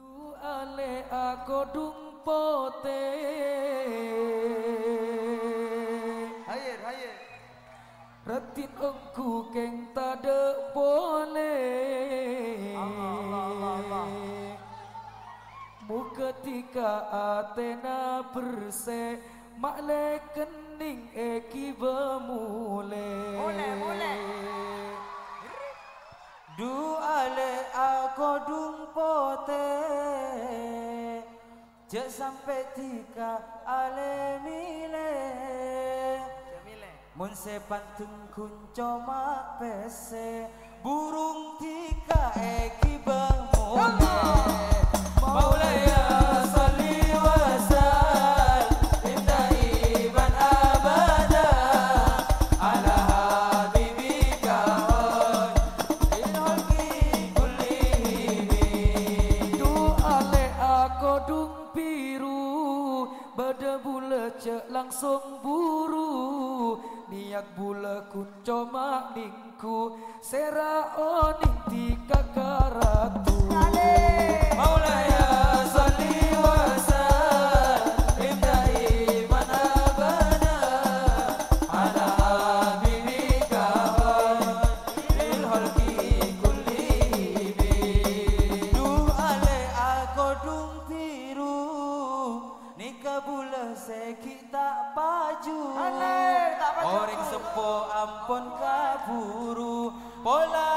Du ale aku dung pote Hayır, hayır. Retin engku keng tada boleh Allah, Allah, Allah, Allah. Mu ketika Athena berse Makle kening eki bermule Boleh, boleh. Du ale aku pote sampetika alemile Mun sepantung kunco mak pese. Burung tika eki bang maulaya salli wa sal. Inta iban abada. Ala habibika inolki kullihi tu ale ako dumpi. Bada bula cek langsung buru. Niak bula kunco mak ningku Sera oning tika karatu Sepo ampun kaburu. Pola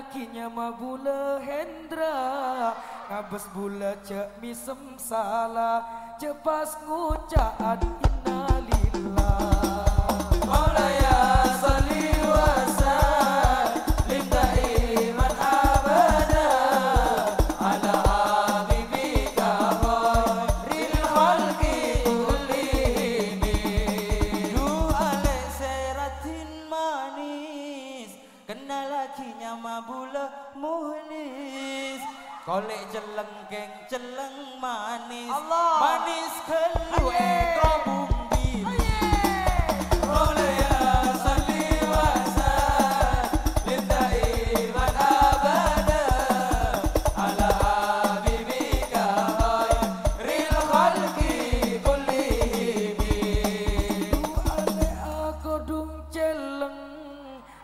lakinya ma bula Hendra Ngabes bula cek misem salah Cepas ngucaan innalillah kenal lagi nyama bule muhlis. Kolek jeleng geng jeleng manis. Allah. manis keluar kau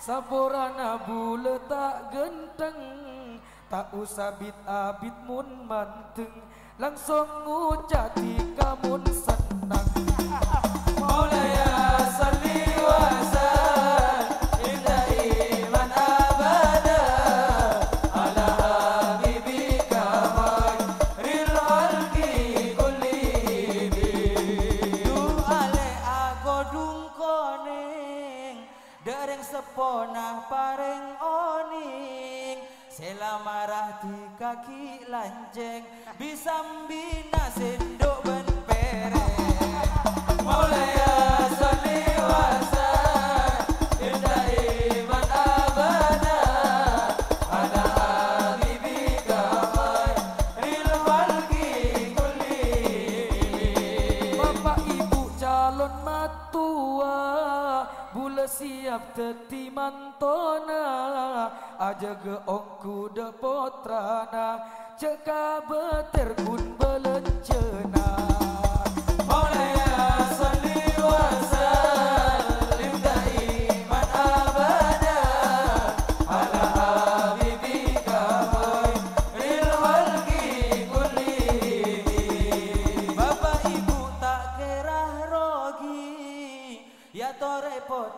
Saborana bula tak genteng Tak usah bit abit mun manteng. Langsung ngucap tika mun dereng sepona pareng oning Sela marah di kaki lanceng Bisa mbina sendok siap teti mantona Aja ge ongku de potrana Ceka beter kun belencena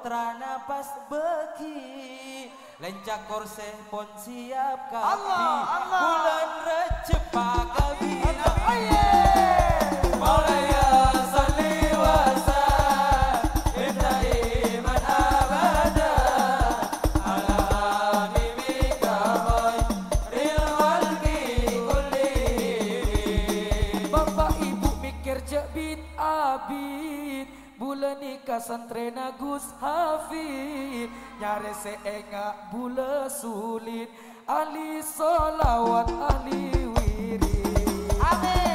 repot rana pas beki. Lencak korse pon siap kapi Bulan Recep pakabina Maulaya salli wa sallim Bulan nikah santrena Gus Hafid. Nyare seenga bula sulit. Ali solawat Ali wirid. Amin.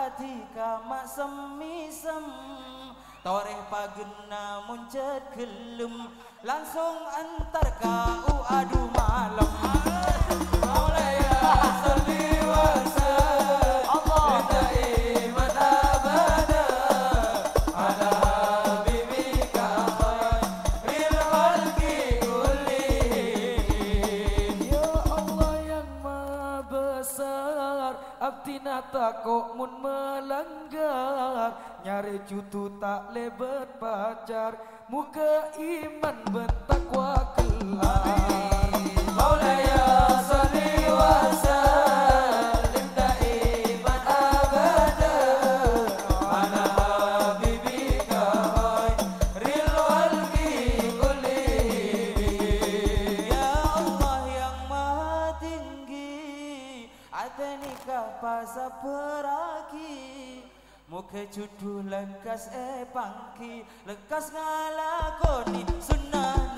Anapatika masem misem Toreh pagena muncet kelem Langsung antar kau Abtina takut mun melanggar. Nyari cutu tak lebet pacar. Muka iman bertakwa kelar Pasa peraki. Muka cudu lekas e pangki. Lekas ngalakoni sunnah